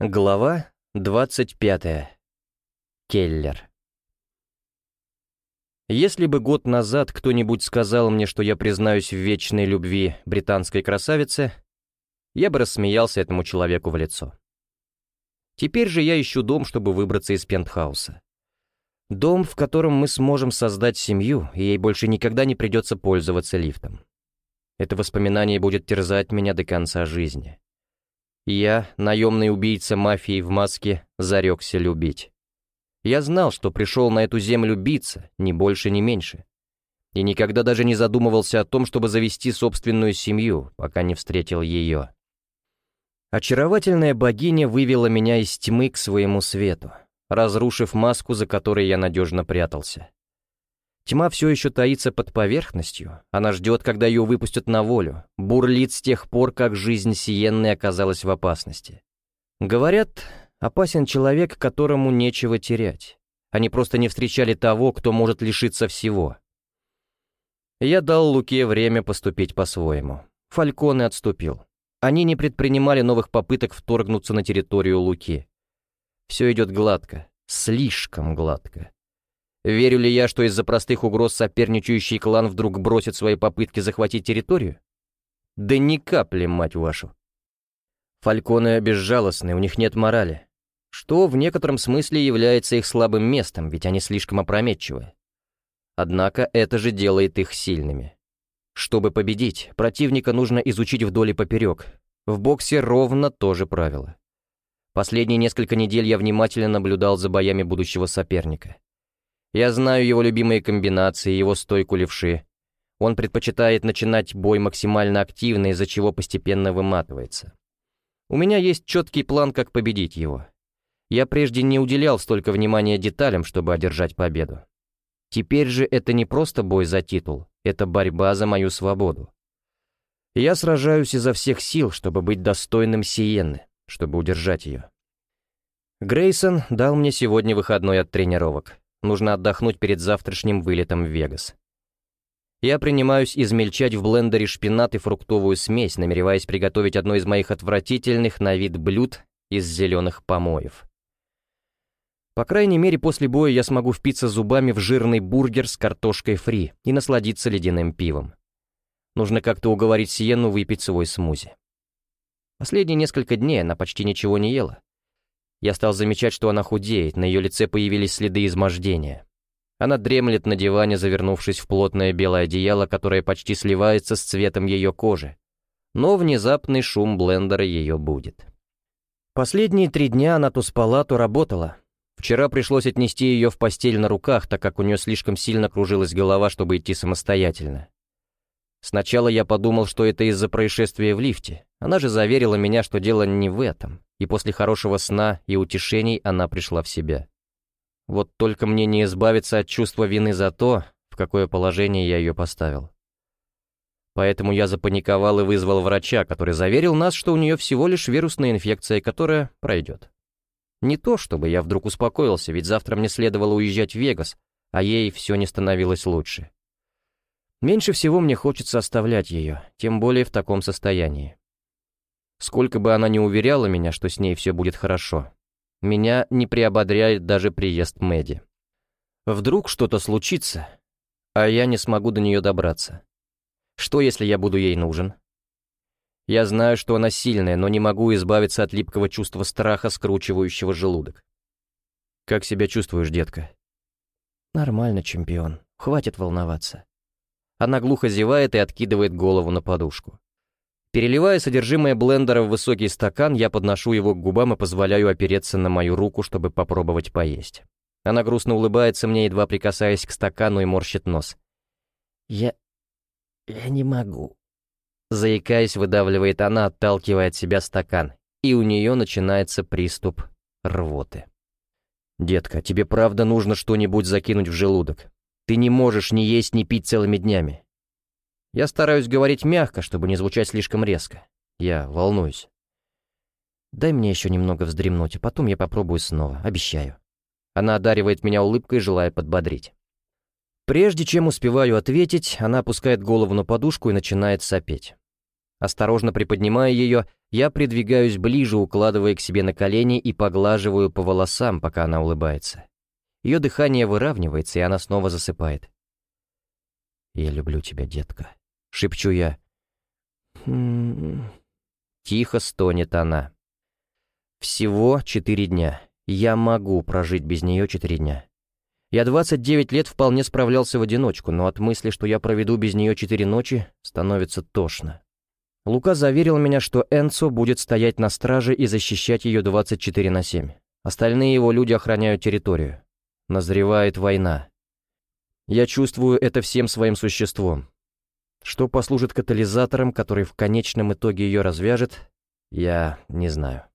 Глава 25. Келлер. Если бы год назад кто-нибудь сказал мне, что я признаюсь в вечной любви британской красавице, я бы рассмеялся этому человеку в лицо. Теперь же я ищу дом, чтобы выбраться из пентхауса. Дом, в котором мы сможем создать семью, и ей больше никогда не придется пользоваться лифтом. Это воспоминание будет терзать меня до конца жизни. Я, наемный убийца мафии в маске, зарекся любить. Я знал, что пришел на эту землю биться, ни больше, ни меньше. И никогда даже не задумывался о том, чтобы завести собственную семью, пока не встретил ее. Очаровательная богиня вывела меня из тьмы к своему свету, разрушив маску, за которой я надежно прятался. Тьма все еще таится под поверхностью, она ждет, когда ее выпустят на волю, бурлит с тех пор, как жизнь Сиенны оказалась в опасности. Говорят, опасен человек, которому нечего терять. Они просто не встречали того, кто может лишиться всего. Я дал Луке время поступить по-своему. Фальконе отступил. Они не предпринимали новых попыток вторгнуться на территорию Луки. Все идет гладко, слишком гладко. Верю ли я, что из-за простых угроз соперничающий клан вдруг бросит свои попытки захватить территорию? Да ни капли, мать вашу. Фальконы безжалостны, у них нет морали. Что в некотором смысле является их слабым местом, ведь они слишком опрометчивы. Однако это же делает их сильными. Чтобы победить, противника нужно изучить вдоль и поперек. В боксе ровно то же правило. Последние несколько недель я внимательно наблюдал за боями будущего соперника. Я знаю его любимые комбинации, его стойку левши. Он предпочитает начинать бой максимально активно, из-за чего постепенно выматывается. У меня есть четкий план, как победить его. Я прежде не уделял столько внимания деталям, чтобы одержать победу. Теперь же это не просто бой за титул, это борьба за мою свободу. Я сражаюсь изо всех сил, чтобы быть достойным Сиенны, чтобы удержать ее. Грейсон дал мне сегодня выходной от тренировок. Нужно отдохнуть перед завтрашним вылетом в Вегас. Я принимаюсь измельчать в блендере шпинат и фруктовую смесь, намереваясь приготовить одно из моих отвратительных на вид блюд из зеленых помоев. По крайней мере, после боя я смогу впиться зубами в жирный бургер с картошкой фри и насладиться ледяным пивом. Нужно как-то уговорить Сиенну выпить свой смузи. Последние несколько дней она почти ничего не ела. Я стал замечать, что она худеет, на ее лице появились следы измождения. Она дремлет на диване, завернувшись в плотное белое одеяло, которое почти сливается с цветом ее кожи. Но внезапный шум блендера ее будет. Последние три дня она то спала, то работала. Вчера пришлось отнести ее в постель на руках, так как у нее слишком сильно кружилась голова, чтобы идти самостоятельно. Сначала я подумал, что это из-за происшествия в лифте. Она же заверила меня, что дело не в этом и после хорошего сна и утешений она пришла в себя. Вот только мне не избавиться от чувства вины за то, в какое положение я ее поставил. Поэтому я запаниковал и вызвал врача, который заверил нас, что у нее всего лишь вирусная инфекция, которая пройдет. Не то, чтобы я вдруг успокоился, ведь завтра мне следовало уезжать в Вегас, а ей все не становилось лучше. Меньше всего мне хочется оставлять ее, тем более в таком состоянии. Сколько бы она ни уверяла меня, что с ней все будет хорошо, меня не приободряет даже приезд Мэдди. Вдруг что-то случится, а я не смогу до нее добраться. Что, если я буду ей нужен? Я знаю, что она сильная, но не могу избавиться от липкого чувства страха, скручивающего желудок. Как себя чувствуешь, детка? Нормально, чемпион. Хватит волноваться. Она глухо зевает и откидывает голову на подушку. Переливая содержимое блендера в высокий стакан, я подношу его к губам и позволяю опереться на мою руку, чтобы попробовать поесть. Она грустно улыбается мне, едва прикасаясь к стакану и морщит нос. «Я... я не могу». Заикаясь, выдавливает она, отталкивая от себя стакан, и у нее начинается приступ рвоты. «Детка, тебе правда нужно что-нибудь закинуть в желудок. Ты не можешь ни есть, ни пить целыми днями. Я стараюсь говорить мягко, чтобы не звучать слишком резко. Я волнуюсь. Дай мне еще немного вздремнуть, а потом я попробую снова, обещаю. Она одаривает меня улыбкой, желая подбодрить. Прежде чем успеваю ответить, она опускает голову на подушку и начинает сопеть. Осторожно приподнимая ее, я придвигаюсь ближе, укладывая к себе на колени и поглаживаю по волосам, пока она улыбается. Ее дыхание выравнивается, и она снова засыпает. «Я люблю тебя, детка», — шепчу я. «Хм...» Тихо стонет она. «Всего четыре дня. Я могу прожить без нее четыре дня. Я 29 лет вполне справлялся в одиночку, но от мысли, что я проведу без нее четыре ночи, становится тошно. Лука заверил меня, что Энцо будет стоять на страже и защищать ее 24 на 7. Остальные его люди охраняют территорию. Назревает война. Я чувствую это всем своим существом. Что послужит катализатором, который в конечном итоге ее развяжет, я не знаю.